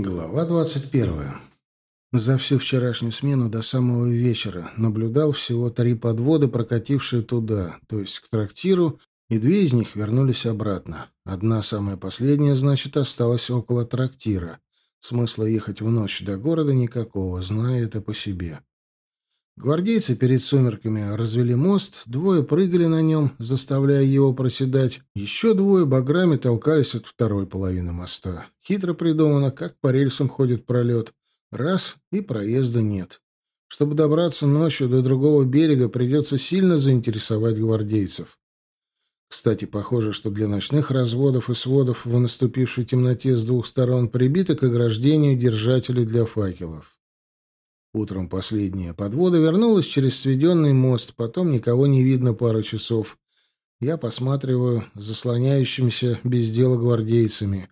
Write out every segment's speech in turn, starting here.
Глава двадцать первая. За всю вчерашнюю смену до самого вечера наблюдал всего три подводы, прокатившие туда, то есть к трактиру, и две из них вернулись обратно. Одна, самая последняя, значит, осталась около трактира. Смысла ехать в ночь до города никакого, зная это по себе. Гвардейцы перед сумерками развели мост, двое прыгали на нем, заставляя его проседать, еще двое баграми толкались от второй половины моста. Хитро придумано, как по рельсам ходит пролет. Раз — и проезда нет. Чтобы добраться ночью до другого берега, придется сильно заинтересовать гвардейцев. Кстати, похоже, что для ночных разводов и сводов в наступившей темноте с двух сторон прибиты к ограждению держатели для факелов. Утром последняя подвода вернулась через сведенный мост, потом никого не видно пару часов. Я посматриваю заслоняющимися без дела гвардейцами.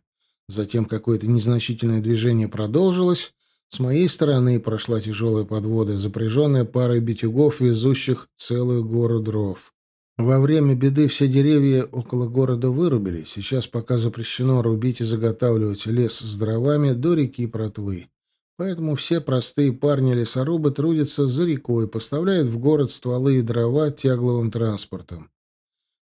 Затем какое-то незначительное движение продолжилось. С моей стороны прошла тяжелая подвода, запряженная парой битюгов, везущих целую гору дров. Во время беды все деревья около города вырубили. Сейчас пока запрещено рубить и заготавливать лес с дровами до реки Протвы. Поэтому все простые парни-лесорубы трудятся за рекой, поставляют в город стволы и дрова тягловым транспортом.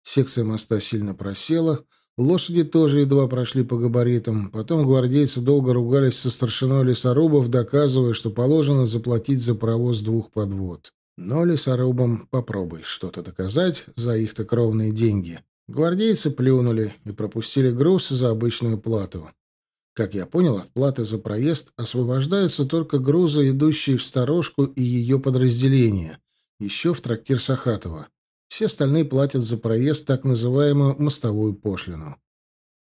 Секция моста сильно просела, лошади тоже едва прошли по габаритам. Потом гвардейцы долго ругались со старшиной лесорубов, доказывая, что положено заплатить за провоз двух подвод. Но лесорубам попробуй что-то доказать за их-то кровные деньги. Гвардейцы плюнули и пропустили груз за обычную плату. Как я понял, от платы за проезд освобождаются только грузы, идущие в сторожку и ее подразделения, еще в трактир Сахатова. Все остальные платят за проезд так называемую мостовую пошлину.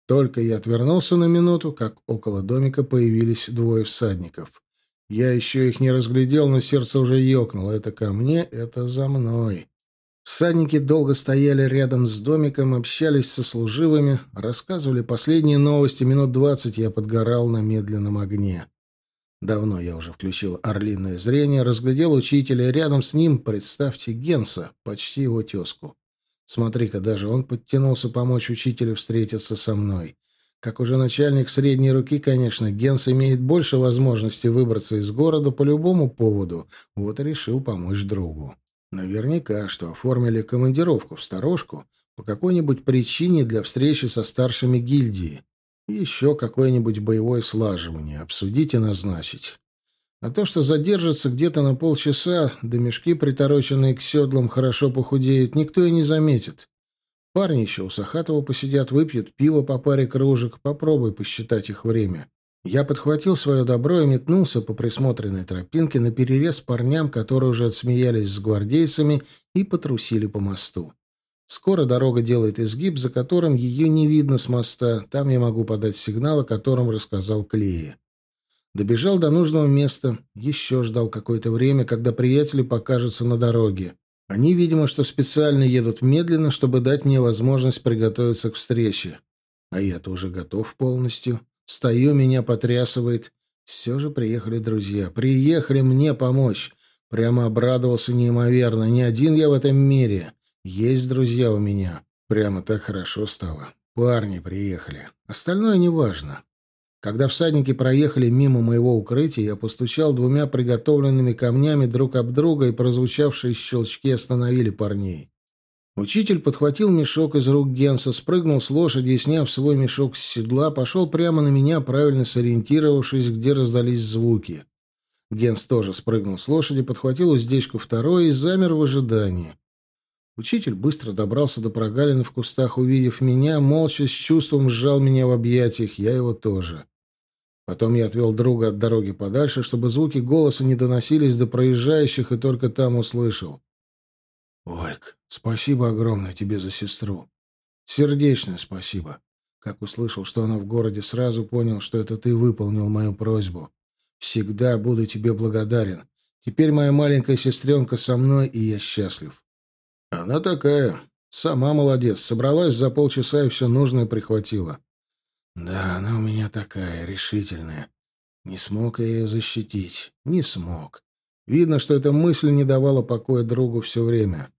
Только я отвернулся на минуту, как около домика появились двое всадников. Я еще их не разглядел, но сердце уже ёкнуло. Это ко мне, это за мной. Всадники долго стояли рядом с домиком, общались со служивыми, рассказывали последние новости. Минут двадцать я подгорал на медленном огне. Давно я уже включил орлиное зрение, разглядел учителя, рядом с ним, представьте, Генса, почти его тезку. Смотри-ка, даже он подтянулся помочь учителю встретиться со мной. Как уже начальник средней руки, конечно, Генс имеет больше возможностей выбраться из города по любому поводу, вот и решил помочь другу. Наверняка, что оформили командировку в сторожку по какой-нибудь причине для встречи со старшими гильдии. Еще какое-нибудь боевое слаживание. Обсудить и назначить. А то, что задержится где-то на полчаса, да мешки, притороченные к седлам, хорошо похудеют, никто и не заметит. Парни еще у Сахатова посидят, выпьют пиво по паре кружек, попробуй посчитать их время. Я подхватил свое добро и метнулся по присмотренной тропинке на перерез парням, которые уже отсмеялись с гвардейцами и потрусили по мосту. Скоро дорога делает изгиб, за которым ее не видно с моста. Там я могу подать сигнал, о котором рассказал Клея. Добежал до нужного места, еще ждал какое-то время, когда приятели покажутся на дороге. Они, видимо, что специально едут медленно, чтобы дать мне возможность приготовиться к встрече. А я-то уже готов полностью. Стою, меня потрясывает. Все же приехали друзья. Приехали мне помочь. Прямо обрадовался неимоверно. Не один я в этом мире. Есть друзья у меня. Прямо так хорошо стало. Парни приехали. Остальное неважно. Когда всадники проехали мимо моего укрытия, я постучал двумя приготовленными камнями друг об друга, и прозвучавшие щелчки остановили парней. Учитель подхватил мешок из рук Генса, спрыгнул с лошади и, сняв свой мешок с седла, пошел прямо на меня, правильно сориентировавшись, где раздались звуки. Генс тоже спрыгнул с лошади, подхватил уздечку второй и замер в ожидании. Учитель быстро добрался до прогалины в кустах, увидев меня, молча, с чувством сжал меня в объятиях, я его тоже. Потом я отвел друга от дороги подальше, чтобы звуки голоса не доносились до проезжающих, и только там услышал. «Ольг, спасибо огромное тебе за сестру. Сердечное спасибо. Как услышал, что она в городе, сразу понял, что это ты выполнил мою просьбу. Всегда буду тебе благодарен. Теперь моя маленькая сестренка со мной, и я счастлив». «Она такая. Сама молодец. Собралась за полчаса и все нужное прихватила». «Да, она у меня такая, решительная. Не смог я ее защитить. Не смог. Видно, что эта мысль не давала покоя другу все время.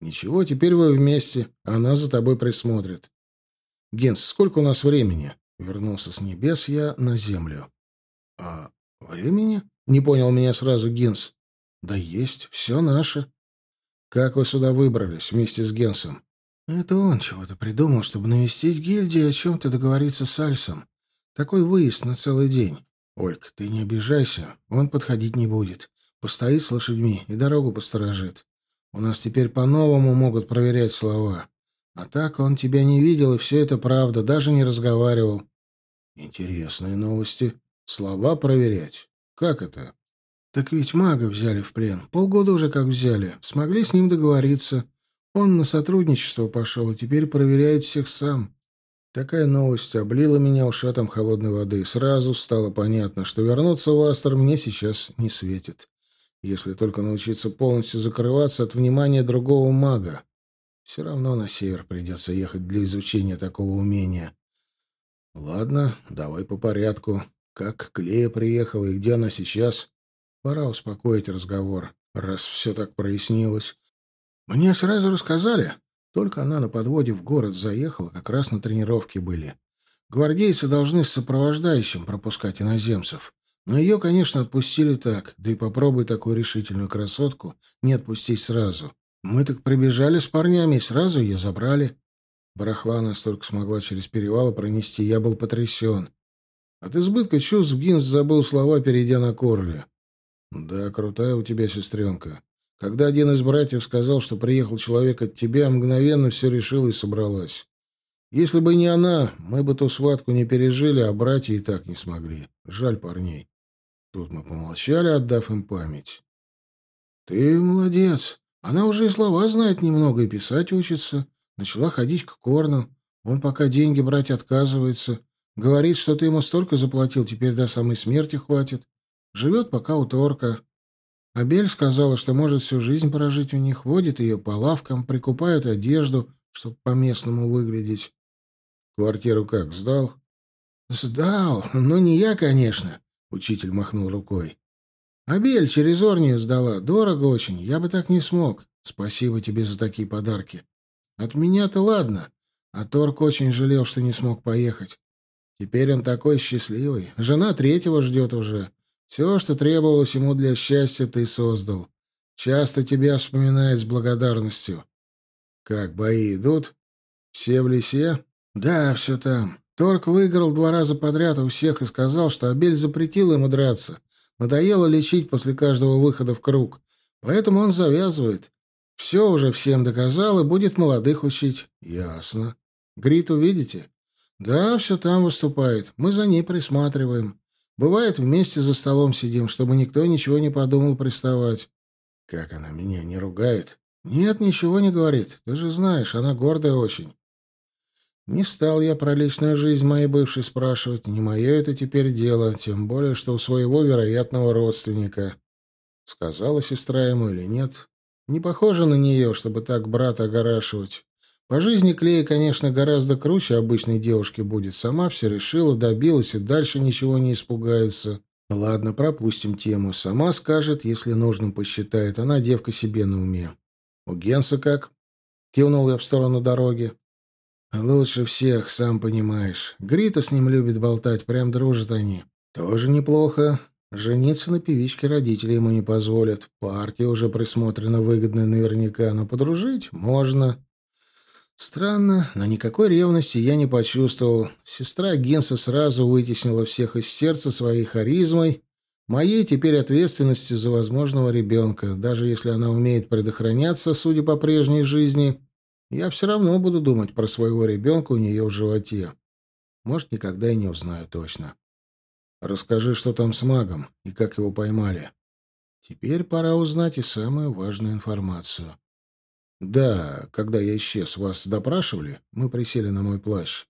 Ничего, теперь вы вместе, она за тобой присмотрит. Генс, сколько у нас времени? Вернулся с небес я на землю. А времени? Не понял меня сразу Гинс. Да есть, все наше. Как вы сюда выбрались вместе с Генсом? Это он чего-то придумал, чтобы навестить гильдию и о чем-то договориться с Альсом. Такой выезд на целый день. Ольг, ты не обижайся, он подходить не будет. Постоит с лошадьми и дорогу посторожит. У нас теперь по-новому могут проверять слова. А так он тебя не видел, и все это правда, даже не разговаривал. Интересные новости. Слова проверять. Как это? Так ведь мага взяли в плен. Полгода уже как взяли. Смогли с ним договориться. Он на сотрудничество пошел, и теперь проверяет всех сам. Такая новость облила меня ушатом холодной воды. Сразу стало понятно, что вернуться в Астер мне сейчас не светит. Если только научиться полностью закрываться от внимания другого мага. Все равно на север придется ехать для изучения такого умения. Ладно, давай по порядку. Как Клея приехала и где она сейчас? Пора успокоить разговор, раз все так прояснилось. Мне сразу рассказали. Только она на подводе в город заехала, как раз на тренировке были. Гвардейцы должны с сопровождающим пропускать иноземцев. Но ее, конечно, отпустили так, да и попробуй такую решительную красотку не отпустить сразу. Мы так прибежали с парнями и сразу ее забрали. Барахла настолько смогла через перевалы пронести, я был потрясен. От избытка чувств Гинс забыл слова, перейдя на Корли. «Да, крутая у тебя сестренка. Когда один из братьев сказал, что приехал человек от тебя, мгновенно все решила и собралась. Если бы не она, мы бы ту схватку не пережили, а братья и так не смогли. Жаль парней. Тут мы помолчали, отдав им память. Ты молодец. Она уже и слова знает немного, и писать учится. Начала ходить к Корну. Он пока деньги брать отказывается. Говорит, что ты ему столько заплатил, теперь до самой смерти хватит. Живет пока у Торка. Абель сказала, что может всю жизнь прожить у них, водит ее по лавкам, прикупают одежду, чтобы по-местному выглядеть. Квартиру как, сдал? Сдал, но не я, конечно, учитель махнул рукой. Абель через Орнию сдала, дорого очень, я бы так не смог. Спасибо тебе за такие подарки. От меня-то ладно, а Торг очень жалел, что не смог поехать. Теперь он такой счастливый, жена третьего ждет уже. Все, что требовалось ему для счастья, ты создал. Часто тебя вспоминает с благодарностью. Как, бои идут? Все в лесе? Да, все там. Торг выиграл два раза подряд у всех и сказал, что Абель запретил ему драться. Надоело лечить после каждого выхода в круг. Поэтому он завязывает. Все уже всем доказал и будет молодых учить. Ясно. Гриту видите? Да, все там выступает. Мы за ней присматриваем. Бывает, вместе за столом сидим, чтобы никто ничего не подумал приставать. Как она меня не ругает? Нет, ничего не говорит. Ты же знаешь, она гордая очень. Не стал я про личную жизнь моей бывшей спрашивать. Не мое это теперь дело, тем более, что у своего вероятного родственника. Сказала сестра ему или нет. Не похоже на нее, чтобы так брата огорашивать. По жизни Клея, конечно, гораздо круче обычной девушки будет. Сама все решила, добилась и дальше ничего не испугается. Ладно, пропустим тему. Сама скажет, если нужным посчитает. Она девка себе на уме. У Генса как? Кивнул я в сторону дороги. Лучше всех, сам понимаешь. Грита с ним любит болтать, прям дружат они. Тоже неплохо. Жениться на певичке родители ему не позволят. Партия уже присмотрена выгодная наверняка, но подружить можно. Странно, но никакой ревности я не почувствовал. Сестра Генса сразу вытеснила всех из сердца своей харизмой, моей теперь ответственностью за возможного ребенка. Даже если она умеет предохраняться, судя по прежней жизни, я все равно буду думать про своего ребенка у нее в животе. Может, никогда и не узнаю точно. Расскажи, что там с магом и как его поймали. Теперь пора узнать и самую важную информацию. Да, когда я исчез, вас допрашивали? Мы присели на мой плащ.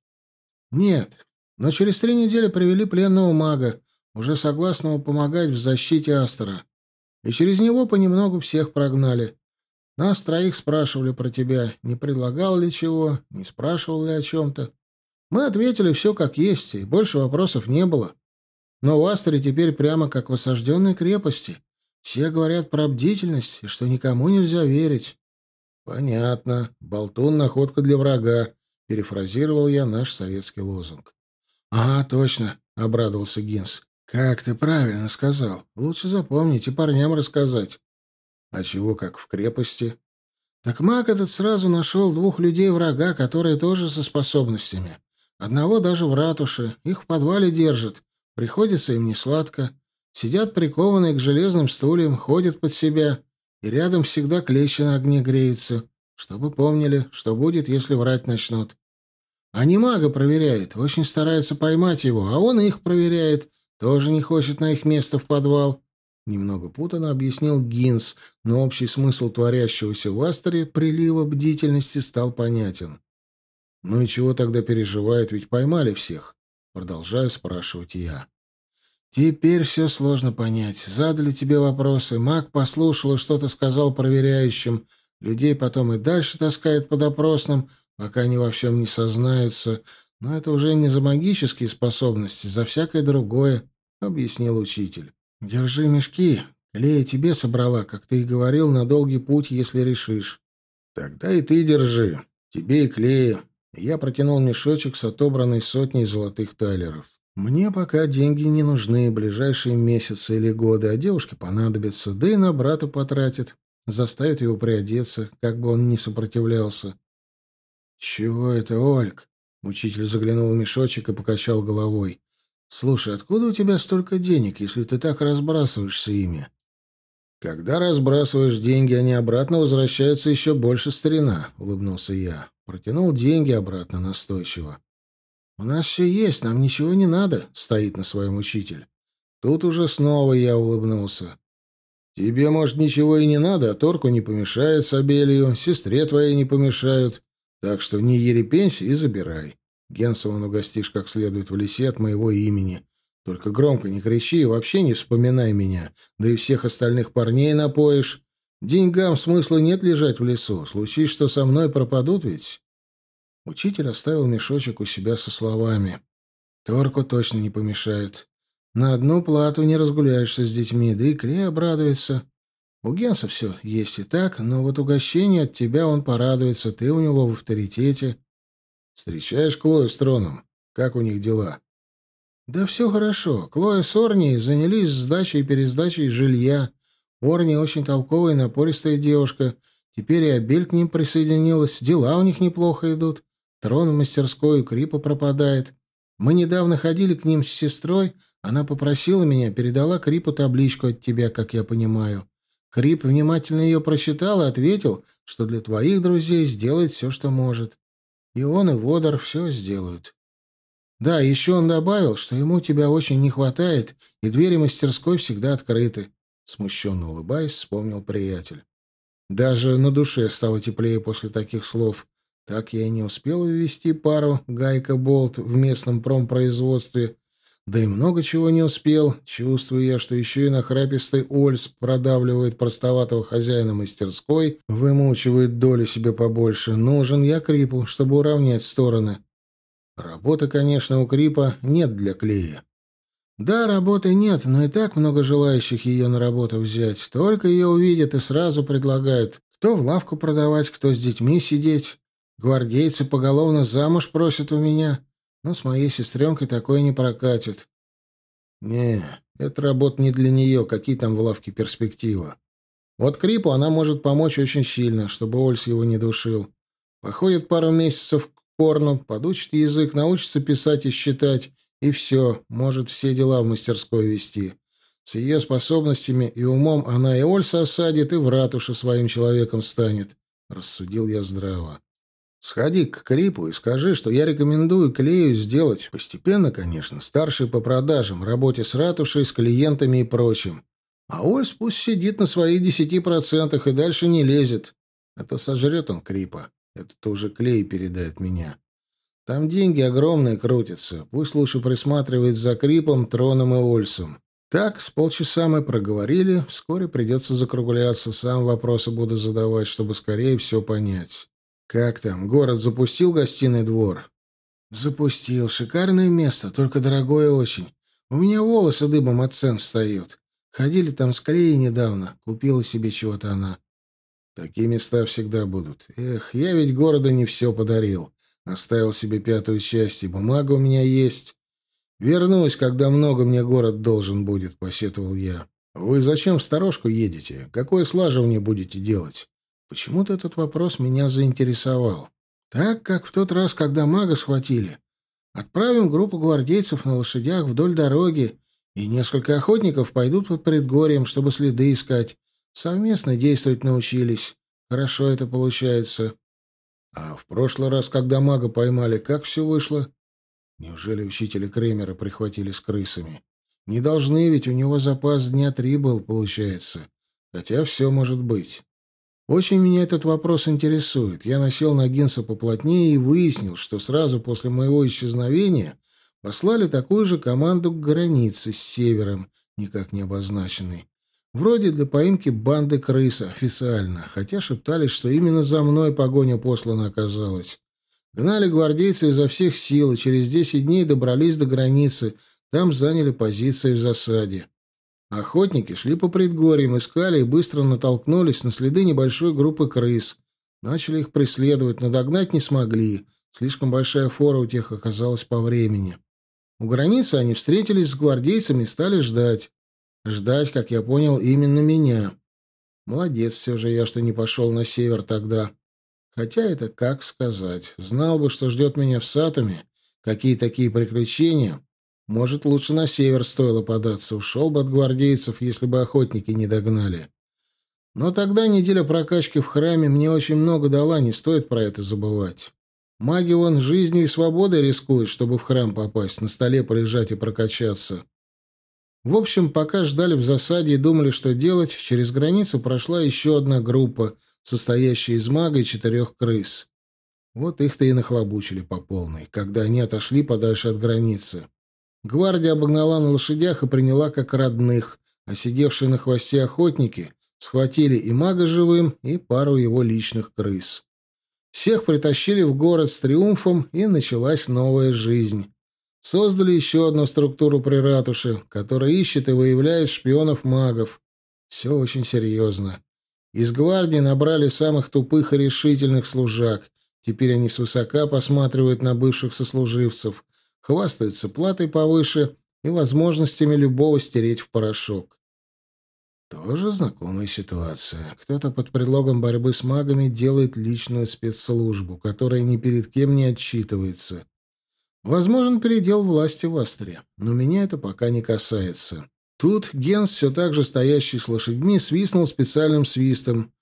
Нет, но через три недели привели пленного мага, уже согласного помогать в защите Астера. И через него понемногу всех прогнали. Нас троих спрашивали про тебя, не предлагал ли чего, не спрашивал ли о чем-то. Мы ответили все как есть, и больше вопросов не было. Но в Астере теперь прямо как в осажденной крепости. Все говорят про бдительность и что никому нельзя верить. Понятно. Болтун — находка для врага. Перефразировал я наш советский лозунг. А, точно, — обрадовался Гинс. «Как ты правильно сказал. Лучше запомнить и парням рассказать». «А чего, как в крепости?» «Так маг этот сразу нашел двух людей врага, которые тоже со способностями. Одного даже в ратуше. Их в подвале держат. Приходится им несладко. Сидят прикованные к железным стульям, ходят под себя, и рядом всегда клещи на огне греются, чтобы помнили, что будет, если врать начнут. Они мага проверяет, очень старается поймать его, а он их проверяет, тоже не хочет на их место в подвал. Немного путано объяснил Гинс, но общий смысл творящегося в Астере прилива бдительности стал понятен. «Ну и чего тогда переживает, ведь поймали всех?» Продолжаю спрашивать я. «Теперь все сложно понять. Задали тебе вопросы, маг послушал и что-то сказал проверяющим. Людей потом и дальше таскают по допросным, пока они во всем не сознаются. Но это уже не за магические способности, за всякое другое», — объяснил учитель. «Держи мешки. Клея тебе собрала, как ты и говорил, на долгий путь, если решишь». «Тогда и ты держи. Тебе и Клея». Я протянул мешочек с отобранной сотней золотых талеров. «Мне пока деньги не нужны, ближайшие месяцы или годы, а девушке понадобятся, да и на брата потратит, заставит его приодеться, как бы он ни сопротивлялся». «Чего это, Ольг?» Учитель заглянул в мешочек и покачал головой. «Слушай, откуда у тебя столько денег, если ты так разбрасываешься ими?» «Когда разбрасываешь деньги, они обратно возвращаются еще больше старина», — улыбнулся я. Протянул деньги обратно настойчиво. «У нас все есть, нам ничего не надо», — стоит на своем учитель. Тут уже снова я улыбнулся. «Тебе, может, ничего и не нада, а Торку не помешает с Абелью, сестре твоей не помешают. Так что не ерепенься и забирай. Генсован угостишь как следует в лесе от моего имени. Только громко не кричи и вообще не вспоминай меня. Да и всех остальных парней напоишь. Деньгам смысла нет лежать в лесу. Случись, что со мной пропадут ведь. Учитель оставил мешочек у себя со словами. Торку точно не помешают. На одну плату не разгуляешься с детьми, да и Клей обрадуется. У Генса все есть и так, но вот угощение от тебя он порадуется, ты у него в авторитете. Встречаешь Клою с троном? Как у них дела? Да все хорошо. Клоя с Орнией занялись сдачей и пересдачей жилья. Орни очень толковая и напористая девушка. Теперь и Абель к ним присоединилась. Дела у них неплохо идут. Трон в мастерскую Крипа пропадает. Мы недавно ходили к ним с сестрой. Она попросила меня, передала Крипу табличку от тебя, как я понимаю. Крип внимательно ее прочитал и ответил, что для твоих друзей сделает все, что может. И он, и Водор все сделают. Да, еще он добавил, что ему тебя очень не хватает, и двери мастерской всегда открыты. Смущенно улыбаясь, вспомнил приятель. Даже на душе стало теплее после таких слов. Так я и не успел ввести пару гайка-болт в местном промпроизводстве, да и много чего не успел. Чувствую я, что еще и нахрапистый Ольс продавливает простоватого хозяина мастерской, вымучивает доли себе побольше. Нужен я Крипу, чтобы уравнять стороны. Работы, конечно, у Крипа нет для клея. Да, работы нет, но и так много желающих ее на работу взять. Только ее увидят и сразу предлагают, кто в лавку продавать, кто с детьми сидеть. Гвардейцы поголовно замуж просят у меня. Но с моей сестренкой такое не прокатит. Не, эта работа не для нее, какие там в лавке перспективы. Вот Крипу она может помочь очень сильно, чтобы Ольс его не душил. Походит пару месяцев к порну, подучит язык, научится писать и считать, и все, может все дела в мастерской вести. С ее способностями и умом она и Ольса осадит, и в ратуше своим человеком станет. Рассудил я здраво. Сходи к Крипу и скажи, что я рекомендую Клею сделать, постепенно, конечно, старший по продажам, работе с ратушей, с клиентами и прочим. А Ольс пусть сидит на своих десяти процентах и дальше не лезет. А то сожрет он Крипа. Это-то уже Клей передает меня. Там деньги огромные крутятся. Пусть лучше присматривает за Крипом, Троном и Ольсом. Так, с полчаса мы проговорили. Вскоре придется закругляться. Сам вопросы буду задавать, чтобы скорее все понять. «Как там? Город запустил гостиный двор?» «Запустил. Шикарное место, только дорогое очень. У меня волосы дыбом от цен встают. Ходили там с клеей недавно. Купила себе чего-то она». «Такие места всегда будут. Эх, я ведь городу не все подарил. Оставил себе пятую часть, и бумага у меня есть. «Вернусь, когда много мне город должен будет», — посетовал я. «Вы зачем в сторожку едете? Какое слаживание будете делать?» Почему-то этот вопрос меня заинтересовал. Так, как в тот раз, когда мага схватили. Отправим группу гвардейцев на лошадях вдоль дороги, и несколько охотников пойдут под предгорьем, чтобы следы искать. Совместно действовать научились. Хорошо это получается. А в прошлый раз, когда мага поймали, как все вышло? Неужели учителя Кремера прихватили с крысами? Не должны, ведь у него запас дня три был, получается. Хотя все может быть. Очень меня этот вопрос интересует. Я носил на Гинса поплотнее и выяснил, что сразу после моего исчезновения послали такую же команду к границе с севером, никак не обозначенной. Вроде для поимки банды крыс официально, хотя шептались, что именно за мной погоня послана оказалась. Гнали гвардейцы изо всех сил, и через десять дней добрались до границы, там заняли позиции в засаде. Охотники шли по предгорьям, искали и быстро натолкнулись на следы небольшой группы крыс. Начали их преследовать, но догнать не смогли. Слишком большая фора у тех оказалась по времени. У границы они встретились с гвардейцами и стали ждать. Ждать, как я понял, именно меня. Молодец все же я, что не пошел на север тогда. Хотя это как сказать. Знал бы, что ждет меня в Сатуме, какие такие приключения. Может, лучше на север стоило податься. Ушел бы от гвардейцев, если бы охотники не догнали. Но тогда неделя прокачки в храме мне очень много дала, не стоит про это забывать. Маги вон жизнью и свободой рискуют, чтобы в храм попасть, на столе полежать и прокачаться. В общем, пока ждали в засаде и думали, что делать, через границу прошла еще одна группа, состоящая из мага и четырех крыс. Вот их-то и нахлобучили по полной, когда они отошли подальше от границы. Гвардия обогнала на лошадях и приняла как родных, а сидевшие на хвосте охотники схватили и мага живым, и пару его личных крыс. Всех притащили в город с триумфом, и началась новая жизнь. Создали еще одну структуру при ратуше, которая ищет и выявляет шпионов-магов. Все очень серьезно. Из гвардии набрали самых тупых и решительных служак. Теперь они свысока посматривают на бывших сослуживцев, хвастаются платой повыше и возможностями любого стереть в порошок. Тоже знакомая ситуация. Кто-то под предлогом борьбы с магами делает личную спецслужбу, которая ни перед кем не отчитывается. Возможен передел власти в Астре, но меня это пока не касается. Тут Генс, все так же стоящий с лошадьми, свистнул специальным свистом.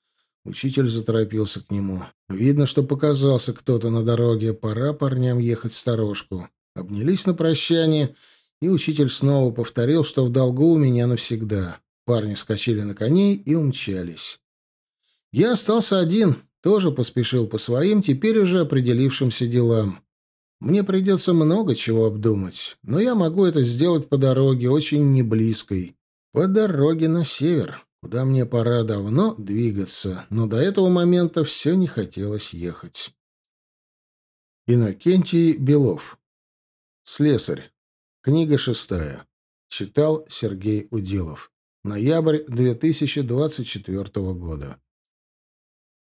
Учитель заторопился к нему. Видно, что показался кто-то на дороге. Пора парням ехать в сторожку. Обнялись на прощание, и учитель снова повторил, что в долгу у меня навсегда. Парни вскочили на коней и умчались. Я остался один, тоже поспешил по своим, теперь уже определившимся делам. Мне придется много чего обдумать, но я могу это сделать по дороге, очень неблизкой. По дороге на север, куда мне пора давно двигаться, но до этого момента все не хотелось ехать. Иннокентий Белов. Слесарь. Книга шестая. Читал Сергей Удилов. Ноябрь 2024 года.